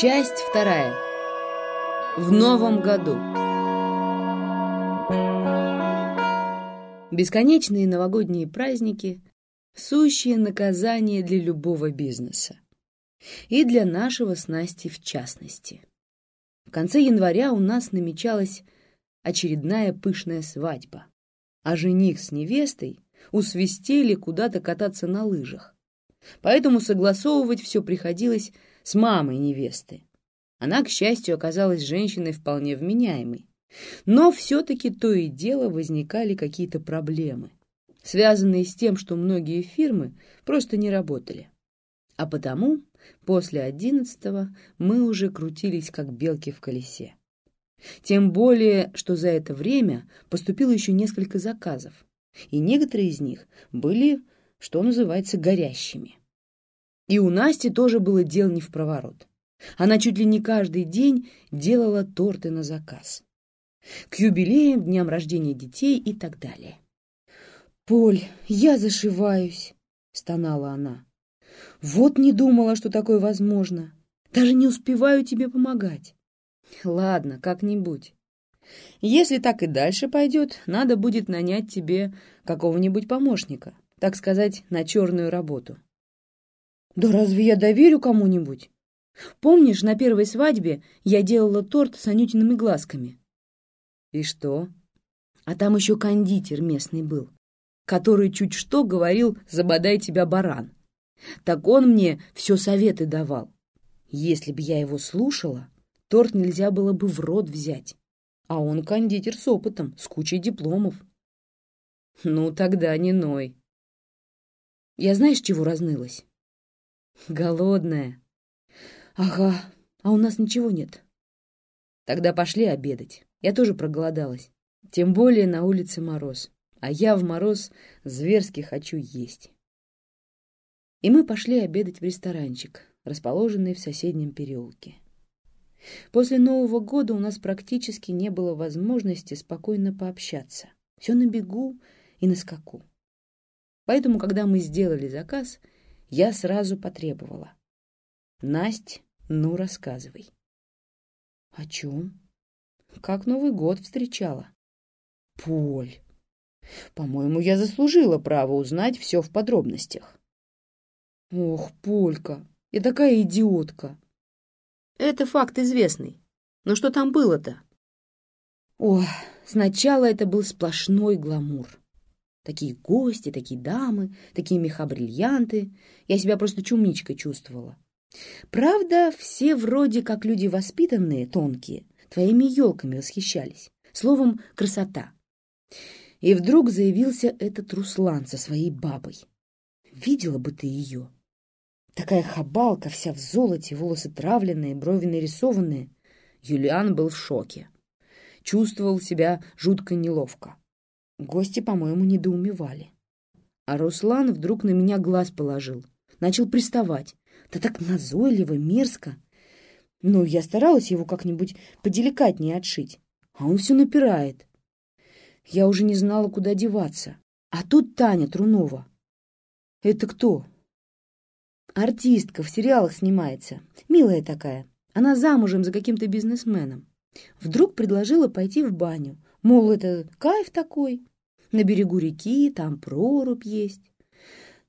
Часть вторая. В новом году. Бесконечные новогодние праздники – сущие наказание для любого бизнеса. И для нашего с Настей в частности. В конце января у нас намечалась очередная пышная свадьба, а жених с невестой усвистели куда-то кататься на лыжах. Поэтому согласовывать все приходилось с мамой невесты. Она, к счастью, оказалась женщиной вполне вменяемой. Но все-таки то и дело возникали какие-то проблемы, связанные с тем, что многие фирмы просто не работали. А потому после одиннадцатого мы уже крутились, как белки в колесе. Тем более, что за это время поступило еще несколько заказов, и некоторые из них были, что называется, горящими. И у Насти тоже было дел не в проворот. Она чуть ли не каждый день делала торты на заказ. К юбилеям, дням рождения детей и так далее. «Поль, я зашиваюсь», — стонала она. «Вот не думала, что такое возможно. Даже не успеваю тебе помогать». «Ладно, как-нибудь. Если так и дальше пойдет, надо будет нанять тебе какого-нибудь помощника, так сказать, на черную работу». «Да разве я доверю кому-нибудь? Помнишь, на первой свадьбе я делала торт с Анютиными глазками?» «И что?» «А там еще кондитер местный был, который чуть что говорил «забодай тебя, баран». Так он мне все советы давал. Если б я его слушала, торт нельзя было бы в рот взять. А он кондитер с опытом, с кучей дипломов. Ну, тогда не ной. Я знаешь, чего разнылась? Голодная. Ага, а у нас ничего нет. Тогда пошли обедать. Я тоже проголодалась. Тем более на улице мороз. А я в мороз зверски хочу есть. И мы пошли обедать в ресторанчик, расположенный в соседнем переулке. После Нового года у нас практически не было возможности спокойно пообщаться. Все на бегу и на скаку. Поэтому, когда мы сделали заказ, я сразу потребовала. «Насть, ну рассказывай». «О чем?» «Как Новый год встречала?» «Поль, по-моему, я заслужила право узнать все в подробностях». «Ох, Полька, я такая идиотка!» «Это факт известный. Но что там было-то?» Ох, сначала это был сплошной гламур. Такие гости, такие дамы, такие меха-бриллианты. Я себя просто чумничкой чувствовала. Правда, все вроде как люди воспитанные, тонкие, твоими елками восхищались. Словом, красота. И вдруг заявился этот Руслан со своей бабой. Видела бы ты ее. Такая хабалка, вся в золоте, волосы травленные, брови нарисованные. Юлиан был в шоке. Чувствовал себя жутко неловко. Гости, по-моему, недоумевали. А Руслан вдруг на меня глаз положил. Начал приставать. Да так назойливо, мерзко. Ну, я старалась его как-нибудь поделикатнее отшить. А он все напирает. Я уже не знала, куда деваться. А тут Таня Трунова. Это кто? Артистка, в сериалах снимается. Милая такая. Она замужем за каким-то бизнесменом. Вдруг предложила пойти в баню. Мол, это кайф такой. На берегу реки, там прорубь есть.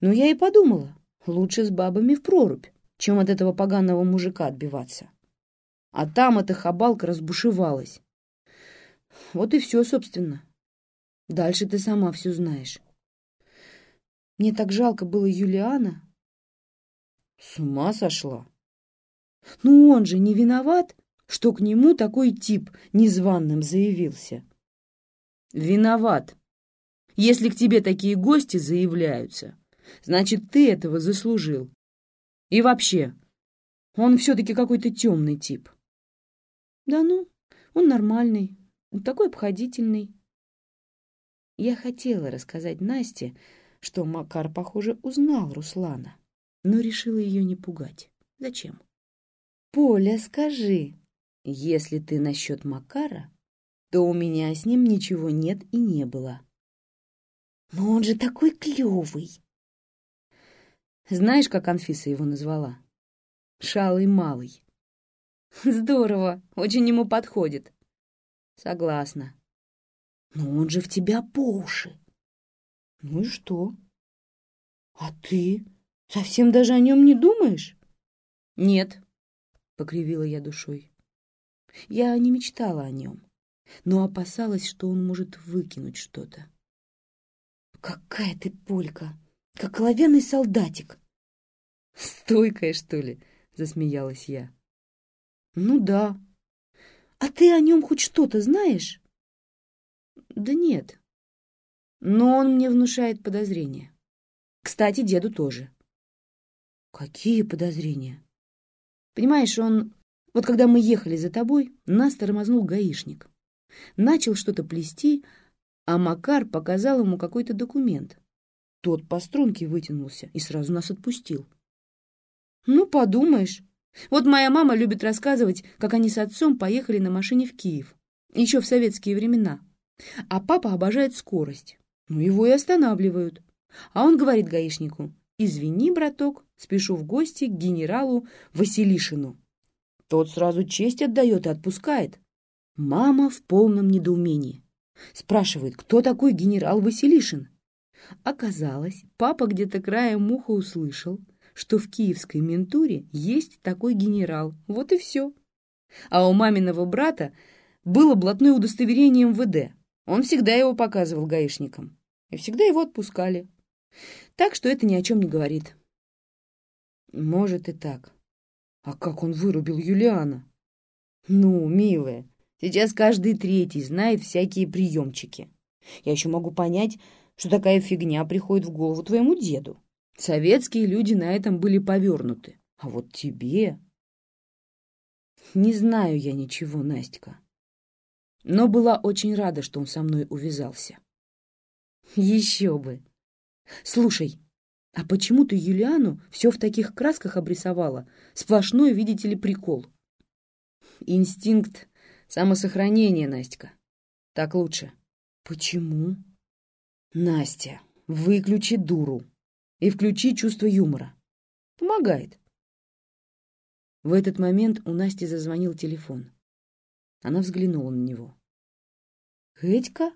Но я и подумала, лучше с бабами в прорубь, чем от этого поганого мужика отбиваться. А там эта хабалка разбушевалась. Вот и все, собственно. Дальше ты сама все знаешь. Мне так жалко было Юлиана. С ума сошла? Ну он же не виноват, что к нему такой тип незваным заявился. Виноват, если к тебе такие гости заявляются, значит, ты этого заслужил. И вообще, он все-таки какой-то темный тип. Да ну, он нормальный, такой обходительный. Я хотела рассказать Насте, что Макар, похоже, узнал Руслана, но решила ее не пугать. Зачем? «Поля, скажи, если ты насчет Макара, то у меня с ним ничего нет и не было. Но он же такой клевый. Знаешь, как Анфиса его назвала? Шалый малый. Здорово, очень ему подходит. Согласна. Но он же в тебя по уши. Ну и что? А ты совсем даже о нем не думаешь? Нет, покривила я душой. Я не мечтала о нем, но опасалась, что он может выкинуть что-то. Какая ты полька, как оловянный солдатик. Стойкая, что ли? Засмеялась я. Ну да. А ты о нем хоть что-то знаешь? Да нет. Но он мне внушает подозрения. Кстати, деду тоже. Какие подозрения? Понимаешь, он... Вот когда мы ехали за тобой, нас тормознул гаишник. Начал что-то плести, а Макар показал ему какой-то документ. Тот по струнке вытянулся и сразу нас отпустил. Ну, подумаешь. Вот моя мама любит рассказывать, как они с отцом поехали на машине в Киев. Еще в советские времена. А папа обожает скорость. Ну, его и останавливают. А он говорит гаишнику, «Извини, браток, спешу в гости к генералу Василишину». Тот сразу честь отдает и отпускает. Мама в полном недоумении. Спрашивает, кто такой генерал Василишин? Оказалось, папа где-то краем уха услышал, что в киевской ментуре есть такой генерал. Вот и все. А у маминого брата было блатное удостоверение МВД. Он всегда его показывал гаишникам. И всегда его отпускали. Так что это ни о чем не говорит. Может и так. А как он вырубил Юлиана? Ну, милая, сейчас каждый третий знает всякие приемчики. Я еще могу понять, что такая фигня приходит в голову твоему деду. Советские люди на этом были повернуты. А вот тебе... Не знаю я ничего, Настя но была очень рада, что он со мной увязался. Еще бы! Слушай, а почему ты Юлиану все в таких красках обрисовала? Сплошной, видите ли, прикол. Инстинкт самосохранения, Настя. Так лучше. Почему? Настя, выключи дуру и включи чувство юмора. Помогает. В этот момент у Насти зазвонил телефон. Она взглянула на него. «Эдька?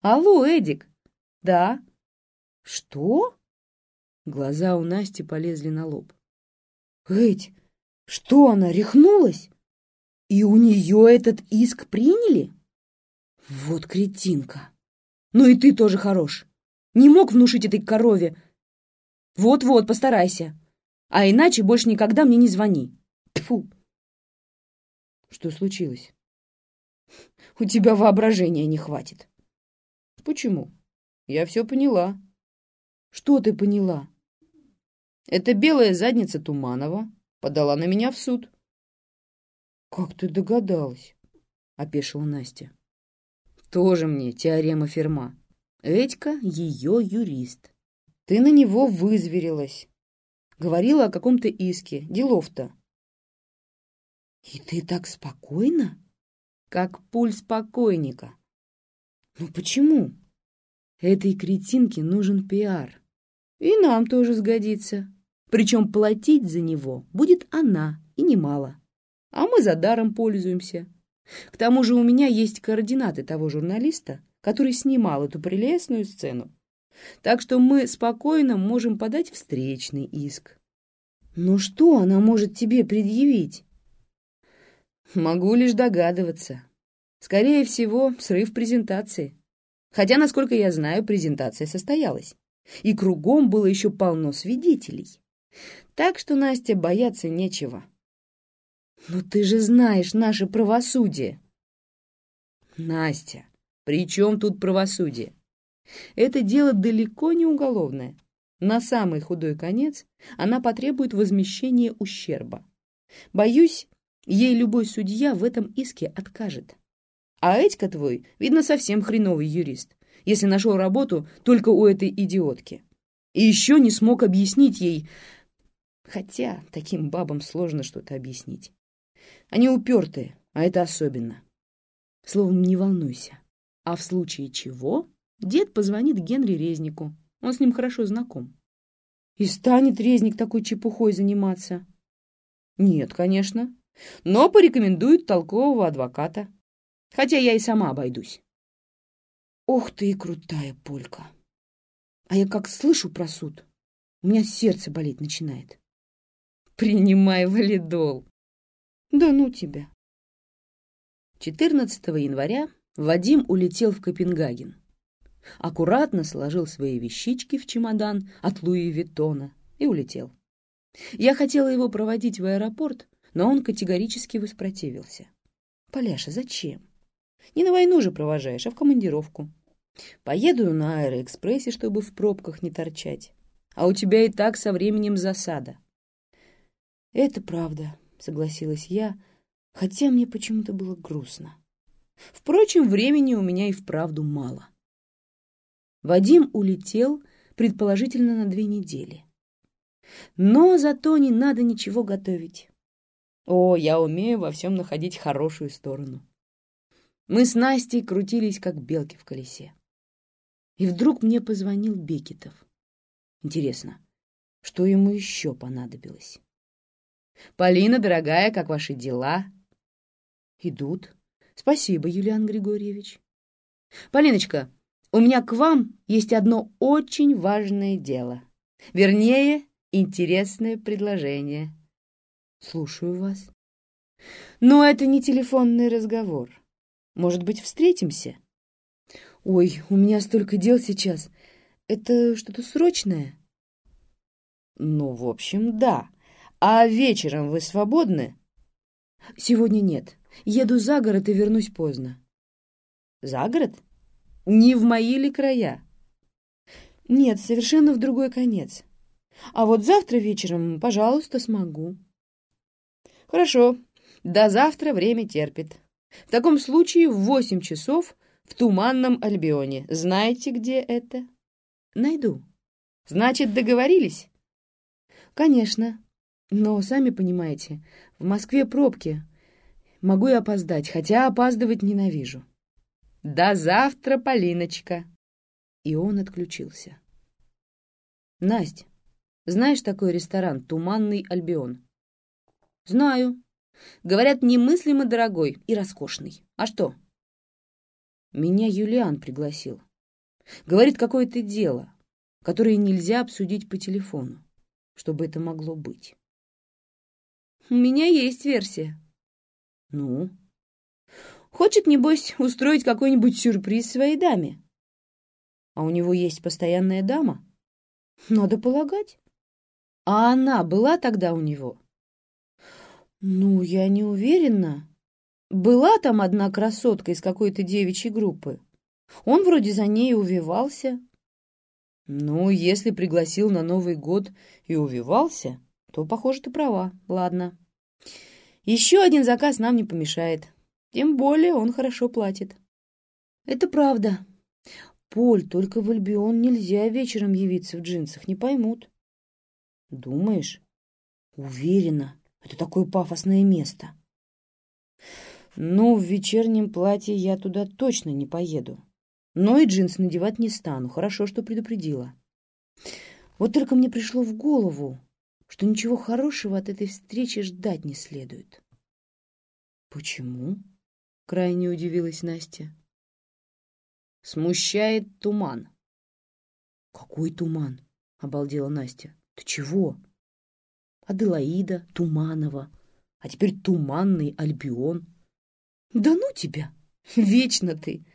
Алло, Эдик!» «Да». «Что?» Глаза у Насти полезли на лоб. «Эдь, что она, рехнулась? И у нее этот иск приняли?» «Вот кретинка! Ну и ты тоже хорош! Не мог внушить этой корове! Вот-вот, постарайся! А иначе больше никогда мне не звони! Тьфу!» «Что случилось?» У тебя воображения не хватит. Почему? Я все поняла. Что ты поняла? Это белая задница Туманова подала на меня в суд. Как ты догадалась? Опешила Настя. Тоже мне теорема Ферма. Этька ее юрист. Ты на него вызверилась. Говорила о каком-то иске. Делов-то. И ты так спокойно? как пульс покойника. Ну почему? Этой кретинке нужен пиар. И нам тоже сгодится. Причем платить за него будет она, и немало. А мы за даром пользуемся. К тому же у меня есть координаты того журналиста, который снимал эту прелестную сцену. Так что мы спокойно можем подать встречный иск. Но что она может тебе предъявить? Могу лишь догадываться. Скорее всего, срыв презентации. Хотя, насколько я знаю, презентация состоялась. И кругом было еще полно свидетелей. Так что, Настя, бояться нечего. Но ты же знаешь наше правосудие. Настя, при чем тут правосудие? Это дело далеко не уголовное. На самый худой конец она потребует возмещения ущерба. Боюсь, Ей любой судья в этом иске откажет. А Этька твой, видно, совсем хреновый юрист, если нашел работу только у этой идиотки. И еще не смог объяснить ей... Хотя таким бабам сложно что-то объяснить. Они упертые, а это особенно. Словом, не волнуйся. А в случае чего дед позвонит Генри Резнику. Он с ним хорошо знаком. И станет Резник такой чепухой заниматься? Нет, конечно. но порекомендуют толкового адвоката. Хотя я и сама обойдусь. Ох ты и крутая полька. А я как слышу про суд, у меня сердце болеть начинает. Принимай валидол. Да ну тебя. 14 января Вадим улетел в Копенгаген. Аккуратно сложил свои вещички в чемодан от Луи Виттона и улетел. Я хотела его проводить в аэропорт, но он категорически воспротивился. «Поляша, зачем? Не на войну же провожаешь, а в командировку. Поеду на аэроэкспрессе, чтобы в пробках не торчать. А у тебя и так со временем засада». «Это правда», — согласилась я, хотя мне почему-то было грустно. Впрочем, времени у меня и вправду мало. Вадим улетел, предположительно, на две недели. Но зато не надо ничего готовить. О, я умею во всем находить хорошую сторону. Мы с Настей крутились, как белки в колесе. И вдруг мне позвонил Бекетов. Интересно, что ему еще понадобилось? «Полина, дорогая, как ваши дела?» «Идут. Спасибо, Юлиан Григорьевич». «Полиночка, у меня к вам есть одно очень важное дело. Вернее, интересное предложение. Слушаю вас. Но это не телефонный разговор. Может быть, встретимся? Ой, у меня столько дел сейчас. Это что-то срочное? Ну, в общем, да. А вечером вы свободны? Сегодня нет. Еду за город и вернусь поздно. За город? Не в мои ли края? Нет, совершенно в другой конец. А вот завтра вечером, пожалуйста, смогу. Хорошо, до завтра время терпит. В таком случае в восемь часов в Туманном Альбионе. Знаете, где это? Найду. Значит, договорились? Конечно. Но, сами понимаете, в Москве пробки. Могу и опоздать, хотя опаздывать ненавижу. До завтра, Полиночка!» И он отключился. «Насть, знаешь такой ресторан «Туманный Альбион»?» «Знаю. Говорят, немыслимо дорогой и роскошный. А что?» «Меня Юлиан пригласил. Говорит, какое-то дело, которое нельзя обсудить по телефону, чтобы это могло быть». «У меня есть версия». «Ну?» Хочет, небось, устроить какой-нибудь сюрприз своей даме. А у него есть постоянная дама? Надо полагать. А она была тогда у него? Ну, я не уверена. Была там одна красотка из какой-то девичьей группы. Он вроде за ней увивался. Ну, если пригласил на Новый год и увивался, то, похоже, ты права. Ладно. Еще один заказ нам не помешает. Тем более он хорошо платит. Это правда. Поль, только в Альбион нельзя вечером явиться в джинсах, не поймут. Думаешь? Уверена, это такое пафосное место. Ну, в вечернем платье я туда точно не поеду. Но и джинсы надевать не стану. Хорошо, что предупредила. Вот только мне пришло в голову, что ничего хорошего от этой встречи ждать не следует. Почему? Крайне удивилась Настя. Смущает туман. Какой туман? Обалдела Настя. Ты чего? Аделаида, Туманова, а теперь Туманный Альбион. Да ну тебя! Вечно ты!